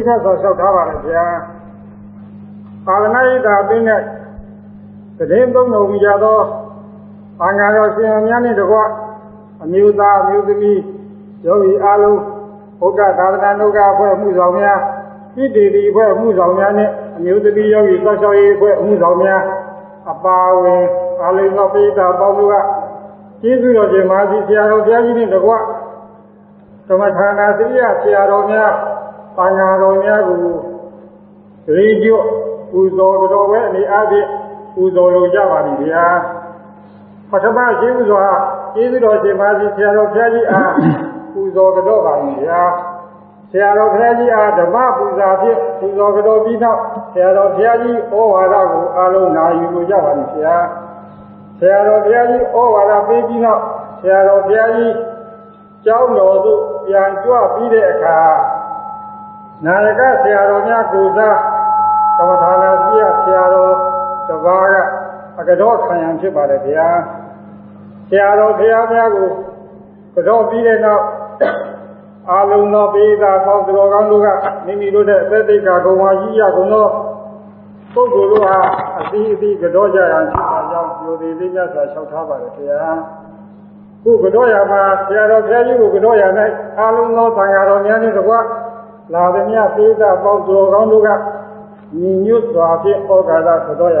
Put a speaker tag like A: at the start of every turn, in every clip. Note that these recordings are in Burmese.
A: ဒီထက်ဆိုလျှောက်ထားပါလေဗျာပါဠနာဣဒာအင်းနဲ့တည်င်းသုံးတော်မူကြသောဘာငါတော်ရှင်များနှင့်တကွအမျိုးသားအမျိုးသမီးယောဂီအားလုံးဘုရားသာသနာ့နုကအဖွဲ့မှုဆောင်များဣတိတိအဖွဲ့မှုဆောင်များနဲ့အမျိုးသမီးယောဂီသောက်လျှောက်ရေးအဖွဲ့မှုဆောင်များအပါဝင်အားလုံးသောပိဋကပေါင်းတို့ကကျေးဇူးတော်ရှင်မာသီဆရာတော်ဘုရားကြီးနှင့်တကွသမထာနာသရိယဆရာတော်များ ပါဏာတော်များကိုရေကျွတ်ပူဇော်တော်ပဲအနေအားဖြင့်ပူဇော်လိုကြပါလိမ့်ဗျာပထမရှိဥစွာကျေးဇူးတော်ရှင်ပါစီဆရာတော်ဘုရားကြီးအားပူဇော်တော်ပါလိမ့်ဗျာဆရာတော်ဘုရားကြီးအားဓမ္မပူဇာဖြင့်ပူဇော်တော်ပြီးနောက်ဆရာတော်ဘုရားကြီးဩဝါဒကိုအားလုံးနာယူလိုကြပါလိမ့်ဗျာဆရာတော်ဘုရားကြီးဩဝါဒပေးပြီးနောက်ဆရာတော်ဘုရားကြီးကျောင်းတော်သို့ပြန်ကြွပြီးတဲ့အခါ နာယကဆရာတော်များကိုစားသမထာနာပြည့်ဆရာတော်တပါးကအကတော့ခံရန်ဖြစ်ပါတယ်ဗျာဆရာတော်ဘုရားများကိုကတော့ပြီးတဲ့နောက်အာလုံသောပိသာပေါင်းတော်ကောင်းတို့ကမိမိတို့တဲ့အသက်သိက္ခာကုံဝါကြီးရကုန်သောပုဂ္ဂိုလ်တို့ဟာအသီးအသီးကတော့ကြရန်ဖြစ်ပါကြောင်းပြောသေးသေးကြစွာလျှောက်ထားပါတယ်ဗျာခုကတော့ရမှာဆရာတော်ဘုရားကြီးကိုကတော့ရ၌အာလုံသောသံဃာတော်များနှင့်တကွ လာသည်မြပိသာပေါင်းတော်ကောင်းတို့ကညီညွတ်စွာဖြင့်ဩဃာတသတော်ရ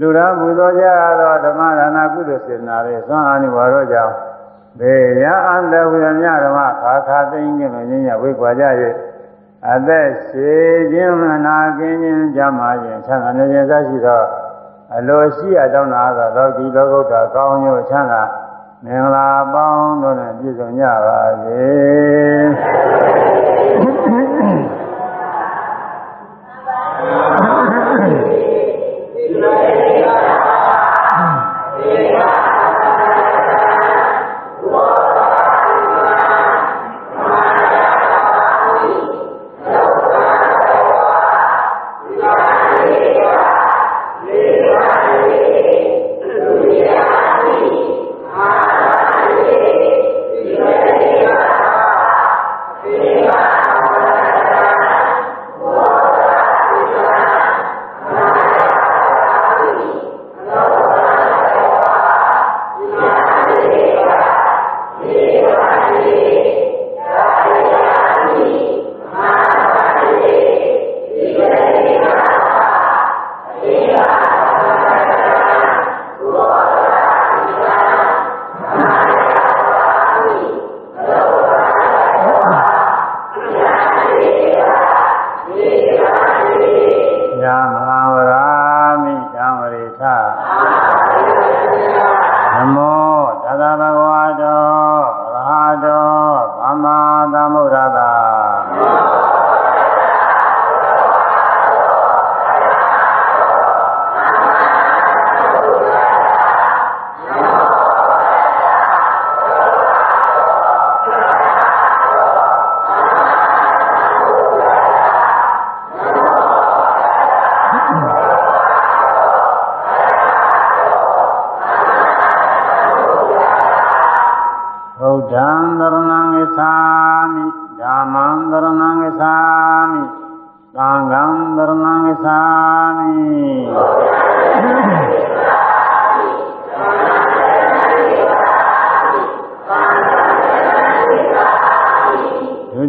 A: လူတော်ပူဇော်ကြသောဓမ္မဒါနကုသိုလ်စေတနာတွေသွမ်းအားနိဝါရောကြောင့်ဘေယအန္တဝိရမြဓမ္မခါခါသိင်းခြင်းနဲ့ဉာဏ်ဝိကွာကြ၍အသက်ရှိခြင်းမနာကင်းခြင်းကြမှာခြင်းချမ်းသာနေခြင်းသာရှိသောအလိုရှိအပ်တောင်းတာသောလောကီလောကုတ္တကောင်းကျိုးချမ်းသာမင်္ဂလာပေါင်းတို့နဲ့ပြည့်စုံကြပါစေံ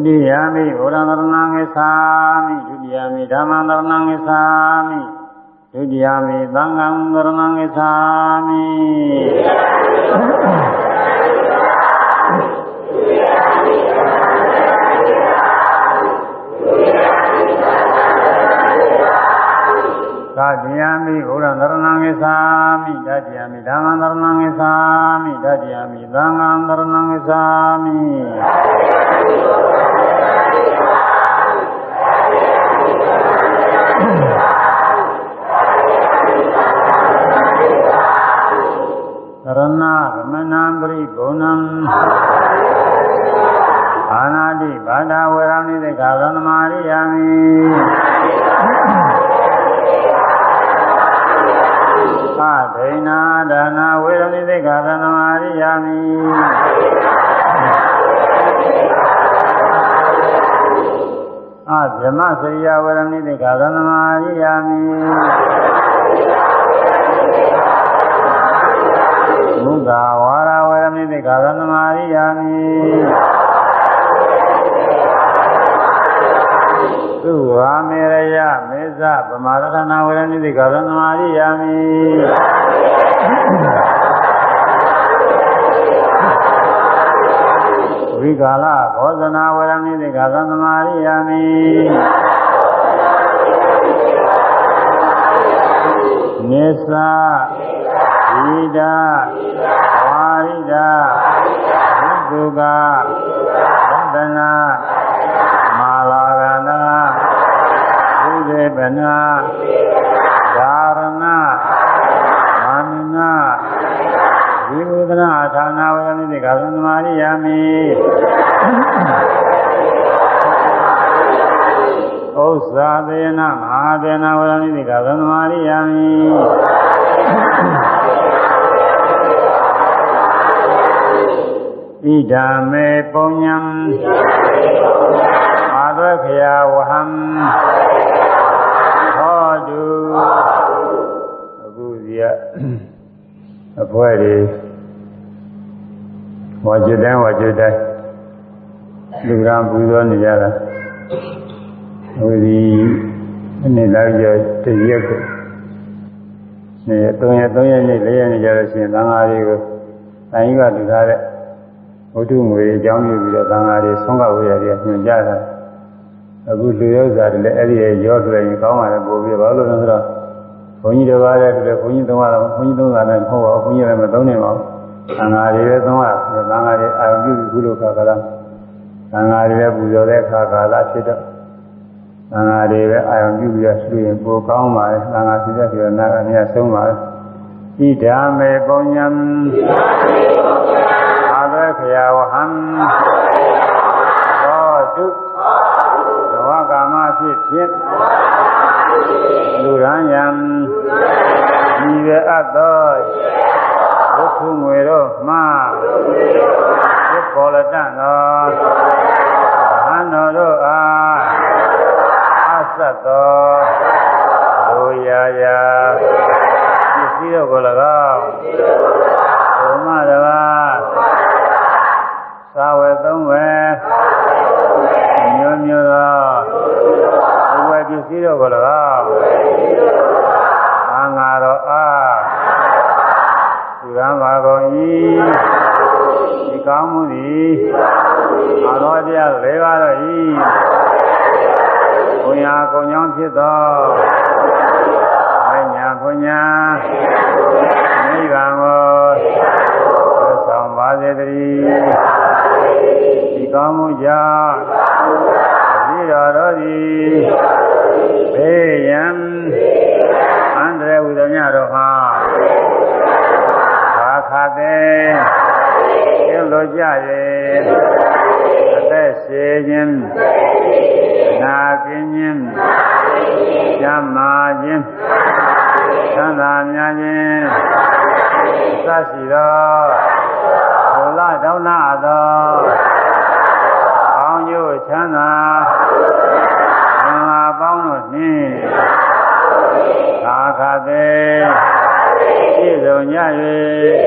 B: တိယမိဘုရားသရဏံဂသာမိဒုတိယမိဓမ္မံသရဏံဂသာမိဒုတိယမိသံဃံသရဏံဂသာမိသတ္တယမိဘုရားသရဏံဂသာမိတတ္တယမိဓမ္မံသရဏံဂသာမိတတ္တယမိသံဃံသရဏံဂသာမိရဏဂမနံပရိဘုံနံအာနာတိဘာဒဝေရမိသေခာသနမာရိယာမိအာ ဒိနာဒါနာဝေရမိသေခာသနမာရိယာမိ အာဗြဟ္မစရိယဝေရမိသေခာသနမာရိယာမိမုဂဝါရဝေရမိသိကာသနမာရိယာမိသုဝါမေရယမေဇဗမာရထနာဝေရမိသိကာသနမာရိယာမိ ဝိကာလဘောဇနာဝေရမိသိကာသနမာရိယာမိနေသာဣဒဝါရိဒဘုဂဝန္ဒနာမာလာဂနာဘုဒေပနာဓာရဏမာနနာ ဝိဘုဒနာဌာနာဝရမိတိကာသမာရိယာမိဥစ္စာသေနမဟာသေနဝရမိတိကာသမာရိယာမိဣဒာမေပုံညံအာသခယဝဟံဟောတုအခုစီကအဖွဲတွေ ဝါကျွတ်တိုင်းဝါကျွတ်တိုင်းလူရန်ပူဇော်နေကြတာဟိုဒီအနေလိုက်ကြတရက်ကိုနေ3ရက်3ရက်နေ့4ရက်နေ့ကြလို့ရှိရင်သံဃာတွေကိုတိုင်းကလူထားတဲ့ဝတ္ထုငွေအကြောင်းပြုပြီးတော့သံဃာတွေဆုံးကဝေရတွေညွှန်ကြားတာအခုလူရောစာတွေလည်းအဲ့ဒီရောတွေ့ရင်ကောင်းပါလေပို့ပြီးဘာလို့လဲဆိုတော့ဘုန်းကြီးတစ်ပါးလည်းတူတယ်ဘုန်းကြီးသုံးပါးတော့ဘုန်းကြီးသုံးပါးလည်းမဟုတ်ပါဘူးဘုန်းကြီးလည်းမသုံးနိုင်ပါဘူး သံဃာတွေလည်းသုံးရသံဃာတွေအာရုံပြုပြီးခုလိုခါကလာသံဃာတွေလည်းပူဇော်တဲ့ခါကာလဖြစ်တော့သံဃာတွေပဲအာရုံပြုပြီးတော့ဆွေရင်ပိုကောင်းပါလေသံဃာရှိတဲ့ပြေနာကအများဆုံးပါလေဣဒာမေပုံညံဣဒာမေပုံညံအာဘေခယဝဟံသောတုသဝကာမဖြစ်ဖြစ်လူရန်ယံဤဝေအပ်သော ဒုက္ခငွေတို့မှဖြစ်ပေါ်လတတ်သောဟန်တော်တို့အားအဆက်သောလူရာရာပစ္စည်းတို့ကို၎င်းဘုမတပါသာဝေသုံးဝေမျိုးမျိုးသောဘဝပစ္စည်းတို့ကို၎င်းအာငါတော်အား ဒီကံပါကုန်၏ဒီကောင်းမှုသည်အာရောတရား၄ပါးတော့၏ဘုရားကုံကြောင့်ဖြစ်သောမညာဘုညာနိဗ္ဗာန်ကိုဆောင်ပါစေတည်းဒီကောင်းမှုကြောင့်ဒီတော်တော်သည်ဘေးရန်အန္တရာယ်ဟူသည်များတော့ဟာ ဘာခတဲ့ပြုလို့ကြရဲ့အသက်ရှည်ခြင်းနာပြင်းခြင်းကျမ်းမာခြင်းသံသာများခြင်းသရှိသောဘုလားတောင်းနာသောကောင်းကျိုးချမ်းသာသံဃာပေါင်းတို့နှင့်သာခသေးပြည့်စုံကြ၍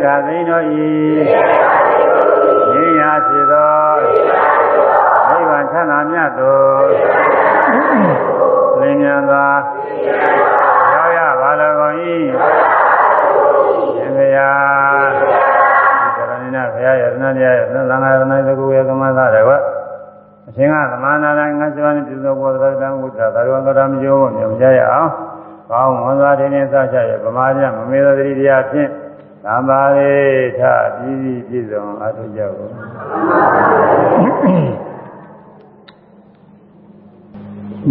B: သင်္ခါသိန်းတို့ဤဉာဏ်ရာဖြစ်သောနိဗ္ဗာန်ချမ်းသာမြတ်သို့လင်းမြန်စွာရောက်ရပါလောကုန်၏ရှင်ဘုရားဒီကရဏိနာဘုရားယတနာတရားယတနာသံဃာယတနာသကုယေသမသရဝအရှင်ကသမာနာတိုင်းငါစဝနိပြုသောဘောဓတံဝုဒ္ဓသာရဝံကရမယောမြင်ကြရအောင်ကောင်းဝန်စွာတင်းတင်းစချရဗမာကျမမေသောတတိတရားဖြင့် သံပါရိထပြည်ပြည်ပြည့်စုံအထုကြကုန်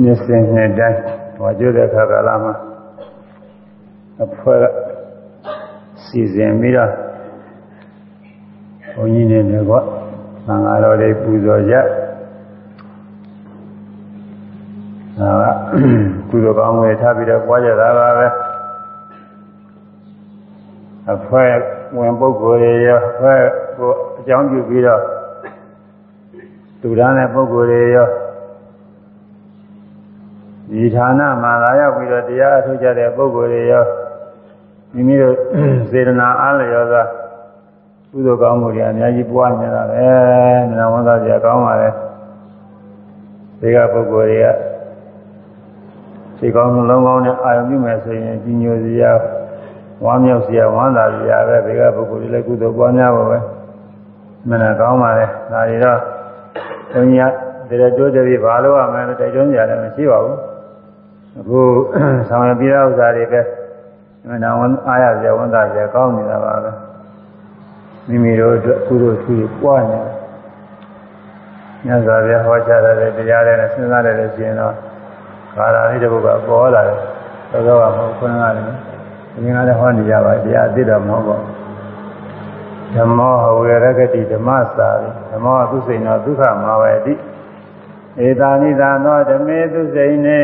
B: ညစင်နဲ့တိုင်းဟောကြတဲ့ခါကလာမှာအဖွဲစီစဉ်ပြီးတော့ဘုန်းကြီးနေတယ်ကွာသံဃာတော်တွေပူဇော်ကြဒါကကုသိုလ်ကောင်းမှုတွေထားပြီးတော့ပွားကြတာပါပဲ အဖွဲဝင်ပုဂ္ဂိုလ်တွေရောအဖွဲကိုအကြောင်းပြုပြီးတော့တူတန်းတဲ့ပုဂ္ဂိုလ်တွေရောဒီဌာနမှာလာရောက်ပြီးတော့တရားအထုတ်ကြတဲ့ပုဂ္ဂိုလ်တွေရောမိမိတို့စေတနာအားလျော်စွာကုသိုလ်ကောင်းမှုတွေအများကြီးပွားနေတာပဲမနာဝန်သားကြကောင်းပါလေဒီကပုဂ္ဂိုလ်တွေကစိတ်ကောင်းနှလုံးကောင်းနဲ့အာရုံပြုမယ်ဆိုရင်ကြီးညိုစရာ ဝမ်းမြောက်စရာဝမ်းသာစရာပဲဒီကပုဂ္ဂိုလ်တွေလည်းကုသိုလ်ပွားများပါပဲမနာကောင်းပါလေဒါတွေတော့ဘုန်းကြီးကတရတိုးတည်းဘာလို့ရမလဲတိုက်တွန်းကြတယ်မရှိပါဘူးအခုဆောင်ရပြဥစ္စာတွေပဲမနာဝန်အားရစရာဝန်သာစရာကောင်းနေတာပါပဲမိမိတို့အတွက်ကုသိုလ်ရှိပွားနေမြတ်စွာဘုရားဟောကြားတဲ့တရားတွေနဲ့စဉ်းစားတဲ့လို့ရှိရင်တော့ခါရာလေးတစ်ခုကပေါ်လာတယ်သောသောကမဟုတ်ခွန်းကားတယ် ဒီငါလည်းဟောနေကြပါတရားအသိတော်မဟုတ်ပါဓမ္မောဟဝေရဂတိဓမ္မစာရိဓမ္မောသူစိန်သောဒုက္ခမာဝတိဧတာနိသသောဓမေသူစိန်နေ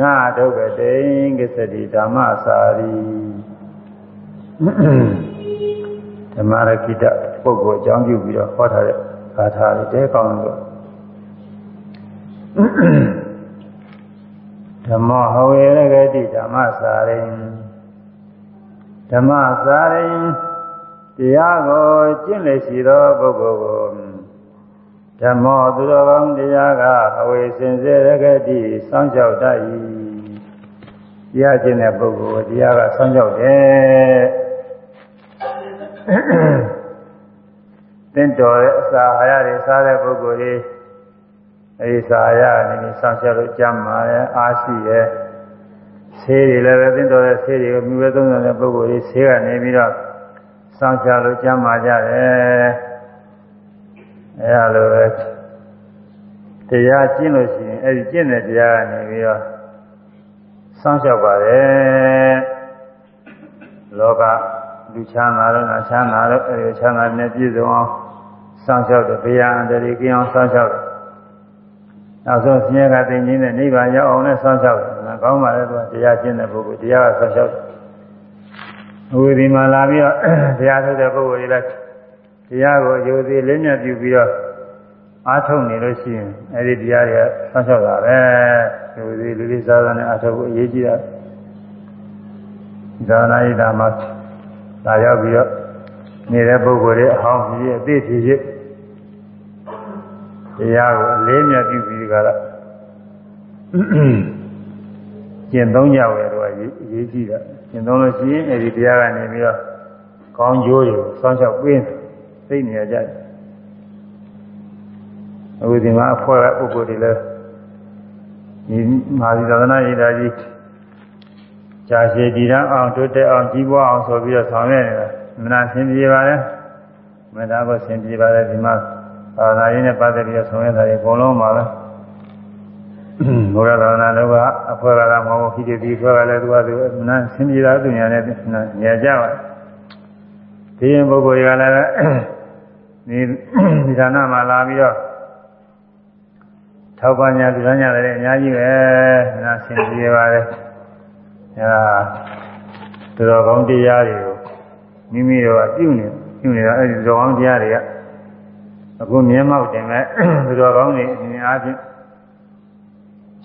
B: နာဒုက္ခတိကိစ္စတိဓမ္မစာရိဓမ္မရကိတပုဂ္ဂိုလ်အကြောင်းပြုပြီးတော့ဟောထားတဲ့ဂါထာတွေတဲကောင်းလို့ဓမ္မဟဝေရဂတိဓမ္မစာရိ ဓမ္မစာရိတရားကိုကျင့်လေရှိသောပုဂ္ဂိုလ်ကိုဓမ္မောသူတော်ကောင်းတရားကအဝေစင်စေရဂတိစောင့်ကြောက်တတ်၏တရားကျင့်တဲ့ပုဂ္ဂိုလ်ကိုတရားကစောင့်ကြောက်တယ်တင့်တော်တဲ့အစာအာဟာရတွေစားတဲ့ပုဂ္ဂိုလ်ကြီးအဲဒီစာအာဟာရနေပြီးစောင့်ရှောက်လို့ကြမ်းပါရဲ့အားရှိရဲ့ ဆေးတွေလည်းပဲတင့်တော်တဲ့ဆေးတွေကိုမြူဝဲသုံးတဲ့ပုဂ္ဂိုလ်ကြီးဆေးကနေပြီးတော့စောင့်ရှောက်လို့ကြမ်းပါကြတယ်အဲလိုပဲတရားကျင့်လို့ရှိရင်အဲဒီကျင့်တဲ့တရားကနေပြီးတော့စောင့်ရှောက်ပါတယ်လောကလူချမ်းသာတော့ငါချမ်းသာတော့အဲဒီချမ်းသာနဲ့ပြည့်စုံအောင်စောင့်ရှောက်တယ်ဘုရားအန္တရာယ်ကင်းအောင်စောင့်ရှောက်တယ်နောက်ဆုံးဆင်းရဲကသိငြင်းတဲ့နိဗ္ဗာန်ရောက်အောင်လည်းစောင့်ရှောက်တယ်။ ကောင်းပါလေသူကတရားကျင့်တဲ့ပုဂ္ဂိုလ်တရားကစောင့်ရှောက်တယ်။ဝိဒီမှာလာပြီးတော့တရားထုတ်တဲ့ပုဂ္ဂိုလ်တွေလည်းတရားကိုယုံကြည်လင်းမြတ်ပြုပြီးတော့အားထုတ်နေလို့ရှိရင်အဲဒီတရားတွေကဆောင်းလျှောက်တာပဲယုံကြည်လူလေးစားစားနဲ့အားထုတ်ဖို့အရေးကြီးတာဒါနာဣဒာမှာလာရောက်ပြီးတော့နေတဲ့ပုဂ္ဂိုလ်တွေအဟောင်းကြီးအသိဖြစ်ဖြစ်တရားကိုအလေးမြတ်ပြုပြီးကြလား ကျင့်သုံးကြဝယ်တော့အရေးကြီးတာကျင့်သုံးလို့ရှိရင်အဲဒီတရားကနေပြီးတော့ကောင်းကျိုးတွေကိုစောင့်ရှောက်ပေးသိနေကြတယ်အခုဒီမှာအဖွဲ့ကပုဂ္ဂိုလ်တွေလည်းဒီမာသီသာသနာ့ရေးတာကြီးကြာရှည်တည်တံ့အောင်တိုးတက်အောင်ကြီးပွားအောင်ဆိုပြီးတော့ဆောင်ရွက်နေတာမနာဆင်ပြေပါလေမနာကိုဆင်ပြေပါလေဒီမှာသာသနာရေးနဲ့ပတ်သက်ပြီးတော့ဆောင်ရွက်တာတွေအကုန်လုံးပါပဲ ဘုရားသာသနာတော်ကအဖွဲကလည်းမဟုတ်ဘူးဖြစ်ဖြစ်ဒီဖွဲကလည်းသူကသူမနာဆင်ပြေတာသူညာနဲ့ညကြပါဒီရင်ပုဂ္ဂိုလ်တွေကလည်းဒီဒီဌာနမှာလာပြီးတော့ထောက်ပံ့ညာလူသားညာလည်းအများကြီးပဲနာဆင်ပြေပါလေအဲဒါတော်ကောင်းတရားတွေကိုမိမိတို့အပြုနေပြုနေတာအဲဒီဇောကောင်းတရားတွေကအခုမြင်မောက်တင်မဲ့သူတော်ကောင်းတွေအင်းအားဖြင့်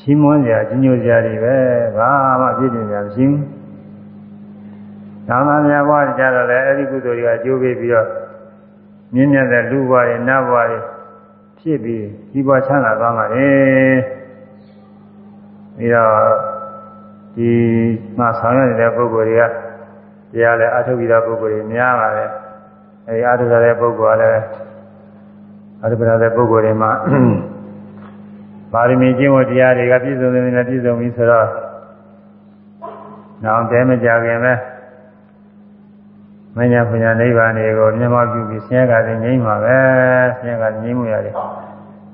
B: ချီးမွမ်းကြကြီးညိုကြတွေပဲဘာမှပြည့်နေကြမရှိဘူး။သာမန်များဘဝကြတော့လေအဲဒီကုသိုလ်တွေကကျိုးပေးပြီးတော့မြင့်မြတ်တဲ့လူဘဝတွေနတ်ဘဝတွေဖြစ်ပြီးဒီဘဝချမ်းသာသွားမှာလေ။ပြီးတော့ဒီမှာဆောင်ရွက်နေတဲ့ပုဂ္ဂိုလ်တွေကတရားလည်းအထုတ်ပြီးသားပုဂ္ဂိုလ်တွေများပါတယ်။အဲဒီအထုတ်တဲ့ပုဂ္ဂိုလ်ကလည်းအထုတ်တဲ့ပုဂ္ဂိုလ်တွေမှာ ပါရမီကျင့်ဝတ်တရားတွေကပြည့်စုံနေတယ်ပြည့်စုံပြီဆိုတော့နောက်တဲမကြခင်ပဲမညာပညာနိဗ္ဗာန်တွေကိုမြတ်မပြုပြီးဆင်းရဲကလည်းငြိမ်းပါပဲဆင်းရဲကငြိမ်းမှုရတယ်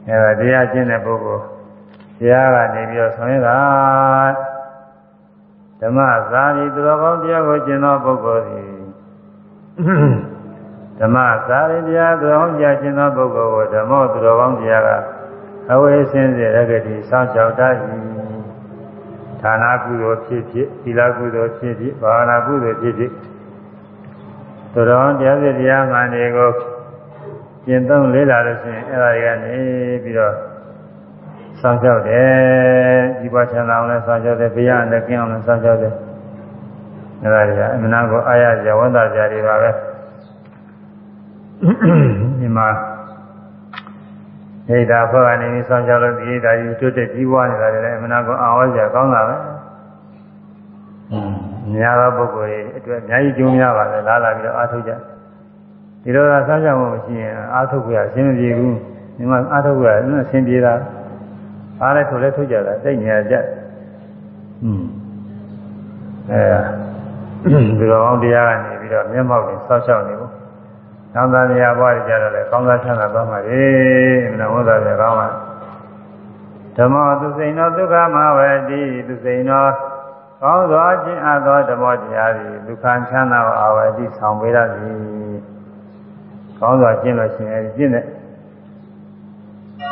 B: အဲဒါတရားကျင့်တဲ့ပုဂ္ဂိုလ်တရားကနေပြီးတော့ဆောင်ရတာဓမ္မသာရီသူတော်ကောင်းတရားကိုကျင့်သောပုဂ္ဂိုလ်သည်ဓမ္မသာရီတရားသူတော်ကောင်းတရားကျင့်သောပုဂ္ဂိုလ်ကိုဓမ္မသူတော်ကောင်းတရားက အဝေစင်းစေရဂတိစောင့်ကြောက်တတ်၏ဌာနကုသိုလ်ဖြစ်ဖြစ်သီလကုသိုလ်ဖြစ်ဖြစ်ဘာဝနာကုသိုလ်ဖြစ်ဖြစ်သူတော်တရားစစ်တရားမှန်တွေကိုကျင့်သုံးလေ့လာလို့ရှိရင်အဲ့ဒါတွေကနေပြီးတော့စောင့်ကြောက်တယ်ဒီပါချမ်းသာအောင်လဲစောင့်ကြောက်တယ်ဘုရားနဲ့ကျင်းအောင်လဲစောင့်ကြောက်တယ်အဲ့ဒါတွေကအမှန်ကိုအာရဇဝန္တာကြတွေပါပဲဒီမှာ ဒိဋ္ဌာဖောကနေပြီးဆောင်းကြလို့ဒီဒိဋ္ဌာကြီးတွတ်တက်ကြီးပွားနေတာလည်းအမှန်ကောအာဝဇ္ဇာကောင်းတာပဲ။အင်းများသောပုဂ္ဂိုလ်တွေအတွက်အများကြီးကျိုးများပါလေလာလာပြီးတော့အားထုတ်ကြ။ဒီလိုသာဆောင်းကြမှုမရှိရင်အားထုတ်ကြရအရှင်းမပြေဘူး။ဒီမှာအားထုတ်ကြရအရှင်းပြေတာ။အားလည်းထုတ်လည်းထုတ်ကြတာတိတ်ညာကြ။อืมအဲဒီလိုအောင်တရားကနေပြီးတော့မျက်မှောက်နဲ့ဆောက်ရှောက်နေဘူး။ သံသာနေရာဘွားကြတော့လေကောင်းစားချမ်းသာသွားမှာလေအမှန်ဝတ်သားကြကောင်းပါဓမ္မသူစိန်သောဒုက္ခမဝေတိသူစိန်သောကောင်းသောခြင်းအပ်သောဓမ္မတရားသည်ဒုက္ခချမ်းသာအာဝေတိဆောင်ပေးရသည်ကောင်းစွာကျင့်လို့ရှိရင်ကျင့်တဲ့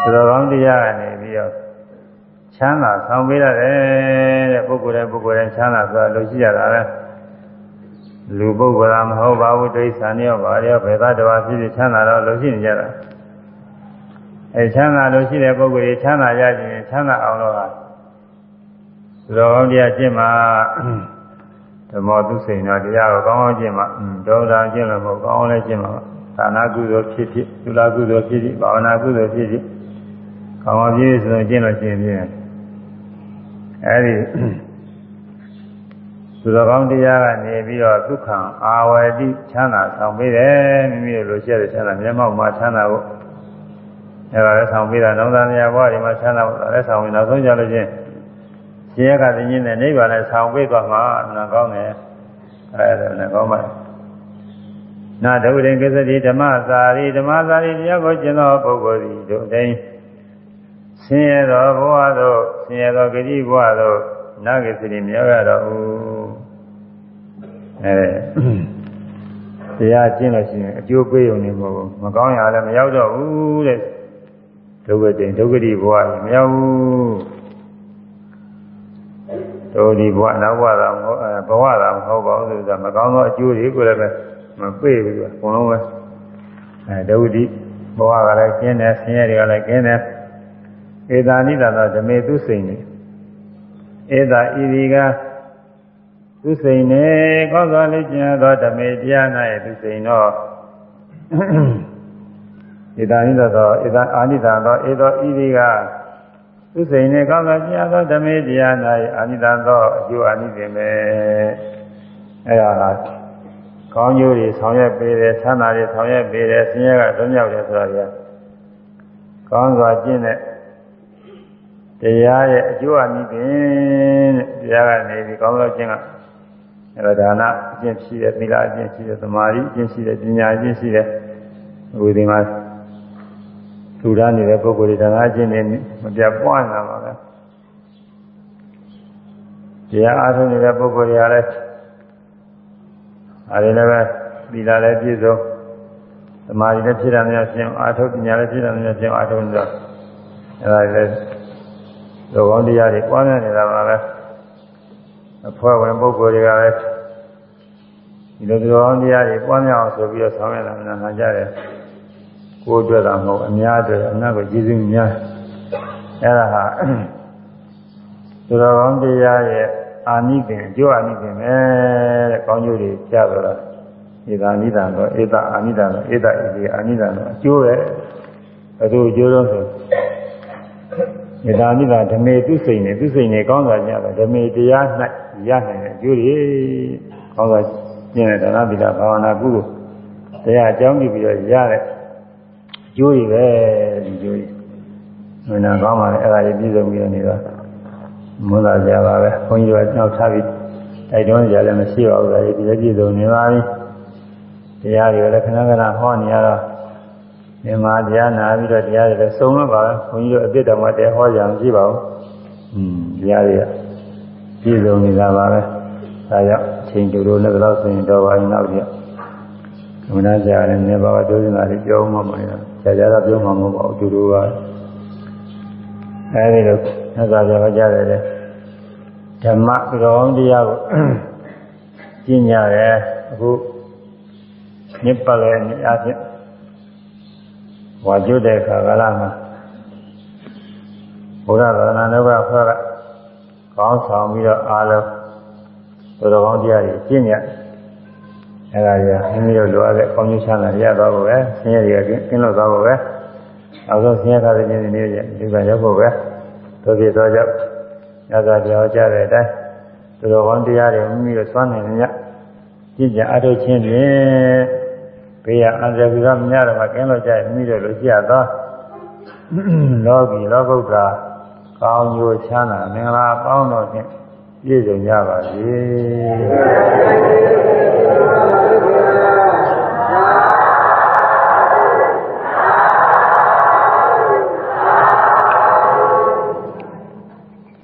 B: သူတော်ကောင်းတရားကနေပြီးတော့ချမ်းသာဆောင်ပေးရတယ်တဲ့ပုဂ္ဂိုလ်တိုင်းပုဂ္ဂိုလ်တိုင်းချမ်းသာဆိုတာလို့ရှိရတာလေ လူပုဂ္ဂိုလ်မဟုတ်ပါဘူးဒိဋ္ဌာန်ရောဘာရောဘယ်သာတော်ဖြစ်ဖြစ်ချမ်းသာတော့လို့ရှိနေကြတာအဲချမ်းသာလို့ရှိတဲ့ပုဂ္ဂိုလ်ကြီးချမ်းသာရခြင်းချမ်းသာအောင်လို့ဟာသူတော်ကောင်းတရားကျင့်မှာဓမ္မသူစိန်တော်တရားကိုကောင်းကောင်းကျင့်မှာဒေါတာကျင့်လို့မဟုတ်ကောင်းအောင်လည်းကျင့်မှာသာနာကုသိုလ်ဖြစ်ဖြစ်သုလာကုသိုလ်ဖြစ်ဖြစ်ဘာဝနာကုသိုလ်ဖြစ်ဖြစ်ကောင်းအောင်ပြည့်စုံကျင့်လို့ရှိရင်အဲဒီ သူတော်ကောင်းတရားကနေပြီးတော့ဒုက္ခအာဝတိချမ်းသာဆောင်ပေးတယ်မိမိတို့လိုရှိတဲ့ချမ်းသာမျက်မှောက်မှာချမ်းသာဖို့အဲဒါလည်းဆောင်ပေးတာနောင်တန်ရာဘဝဒီမှာချမ်းသာဖို့ဒါလည်းဆောင်ပြီးနောက်ဆုံးကြလို့ချင်းရှင်ရကသိင်းနဲ့နိဗ္ဗာန်လည်းဆောင်ပေးသွားမှာအမှန်ကောင်းတယ်အဲဒါလည်းကောင်းပါနာဒုဝိရင်ကိစ္စတိဓမ္မသာရိဓမ္မသာရိတရားကိုကျင့်သောပုဂ္ဂိုလ်သည်တို့တိုင်းဆင်းရဲသောဘဝသို့ဆင်းရဲသောဂတိဘဝသို့နာဂိသတိမြောက်ရတော့ဦး အဲတရားကျင့်လို့ရှိရင်အကျိုးပေးုံနေမဟုတ်ဘူးမကောင်းရလည်းမရောက်တော့ဘူးတဲ့ဒုက္ခတိဒုက္ခတိဘဝကြီးမရောက်ဘူးဒုဒီဘဝနောက်ဘဝသာမဟုတ်အဲဘဝသာမဟုတ်ပါဘူးဆိုတာမကောင်းသောအကျိုးတွေကိုလည်းပဲမပေးဘူးအကုန်လုံးပဲအဲဒုတိဘဝကလည်းကျင်းတယ်ဆင်းရဲတွေကလည်းကျင်းတယ်ဧသာနိဒသောဓမေသူစိန်နေဧသာဤဒီက သူစိန်နေကောသောလေးကျင်သောဓမေတရား၌သူစိန်သောဧသာနိသောဧသာအာနိသာသောဧသောဤဒီကသူစိန်နေကောသောကျင်သောဓမေတရား၌အာနိသာသောအကျိုးအာနိသင်ပဲအဲ့ဒါကကောင်းကျိုးတွေဆောင်ရွက်ပေးတယ်ဆန္ဒတွေဆောင်ရွက်ပေးတယ်ဆင်းရဲကလွတ်မြောက်တယ်ဆိုတာကကောင်းစွာကျင့်တဲ့တရားရဲ့အကျိုးအနိသင်တဲ့တရားကနေပြီးကောင်းသောခြင်းက အဲဒါဒါနအကျင့်ရှိတဲ့သီလအကျင့်ရှိတဲ့သမာဓိအကျင့်ရှိတဲ့ပညာအကျင့်ရှိတဲ့ဝိသီမှာသူရနေတဲ့ပုဂ္ဂိုလ်တွေဒါနအကျင့်တွေမပြတ်ပွားနေတာပါပဲတရားအားထုတ်နေတဲ့ပုဂ္ဂိုလ်တွေကလည်းအဲဒီလည်းပဲသီလလည်းပြည့်စုံသမာဓိလည်းဖြစ်တာများရှင်းအားထုတ်ပညာလည်းဖြစ်တာများရှင်းအားထုတ်နေတော့အဲဒါလည်းလောကောင်းတရားတွေပွားများနေတာပါပဲ အဖွဲ့ဝင်ပုဂ္ဂိုလ်တွေကလည်းဒီလိုသူတော်ကောင်းတရားတွေပွားများအောင်ဆိုပြီးတော့ဆောင်ရတာမှန်မှန်ကြတယ်ကိုယ်အတွက်သာမဟုတ်အများအတွက်အနတ်ကိုကျေးဇူးများအဲ့ဒါဟာသူတော်ကောင်းတရားရဲ့အာနိသင်အကျိုးအာနိသင်ပဲတဲ့ကောင်းကျိုးတွေကြားတော့ဧသာနိဒံတော့ဧတာအာနိဒံတော့ဧတာဣတိအာနိဒံတော့အကျိုးပဲဘယ်သူအကျိုးတော့ဆို ဧတာနိဒံဓမေသူစိတ်နဲ့သူစိတ်နဲ့ကောင်းစွာကြတော့ဓမေတရား၌ရနိုင်တဲ့အကျိုးတွေကောင်းစွာကျင့်တဲ့ဒါနသီလဘာဝနာကုသိုလ်တရားအကြောင်းပြုပြီးတော့ရတဲ့အကျိုးတွေပဲဒီကျိုးတွေမနာကောင်းပါလေအဲ့ဒါကြီးပြည့်စုံပြီးတော့နေတော့မွန်းလာကြပါပဲဘုန်းကြီးတို့ကနောက်ထားပြီးတိုက်တွန်းကြလည်းမရှိပါဘူးဒါကြီးဒီလည်းပြည့်စုံနေပါပြီတရားတွေလည်းခဏခဏဟောနေရတော့ မြန်မာတရားနာပြီးတော့တရားတွေလည်းစုံတော့ပါပဲဘုန်းကြီးတို့အစ်စ်တော်မှတရားဟောကြမရှိပါဘူးอืมတရားတွေကပြည့်စုံနေတာပါပဲဒါကြောင့်အချိန်တူလို့လည်းဘယ်တော့ဆိုရင်တော့ပါရင်နောက်ပြမနာကြရတယ်နေပါတော့ဒုစနာလေးပြောမှမရကြာကြာတော့ပြောမှမဟုတ်ပါဘူးတူတူပါအဲဒီလိုသက်သာကြောကြတယ်ဓမ္မကြောတရားကိုကျင့်ကြတယ်အခုမြစ်ပတ်လည်းအဖြစ် ဝါကျွတ်တဲ့ခါကလာမှာဘုရားသာသနာ့ဘုရားဖွဲ့ကကောင်းဆောင်ပြီးတော့အားလုံးသူတော်ကောင်းတရားတွေကျင့်ကြအဲဒါကြီးမိမိတို့လိုအပ်တဲ့ကောင်းကျိုးချမ်းသာရသွားဖို့ပဲဆင်းရဲတွေကကင်းလွတ်သွားဖို့ပဲနောက်ဆုံးဆင်းရဲခါတဲ့နေ့နေ့ကျဒီကရောက်ဖို့ပဲတို့ဖြစ်သောကြောင့်ညသာပြောကြတဲ့အတိုင်းသူတော်ကောင်းတရားတွေမိမိတို့သွမ်းနိုင်ကြကြည်ကြအထုတ်ခြင်းဖြင့် ဘေးရအန္တရာယ်ကမများတော့မှကင်းလို့ကြရင်မိမိတို့လိုရှိရသောလောကီလောကုတ္တရာကောင်းကျိုးချမ်းသာမင်္ဂလာပေါင်းတော်ဖြင့်ပြည့်စုံကြပါစေ